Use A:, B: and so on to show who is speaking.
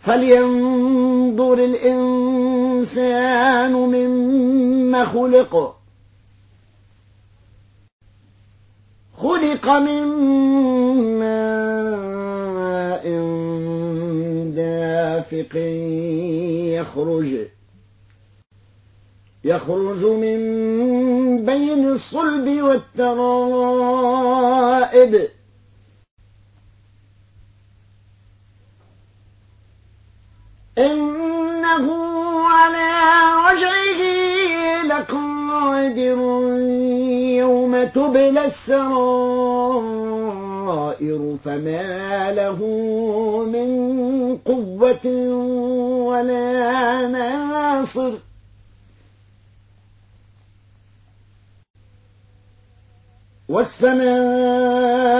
A: فلينظر الإنسان مما خلق. خلق من ماء دافق يخرج. يخرج من بين الصلب والترائب. إنه على وجهه لقادر يوم تبلى السرائر فما له من قوة ولا ناصر. والسماء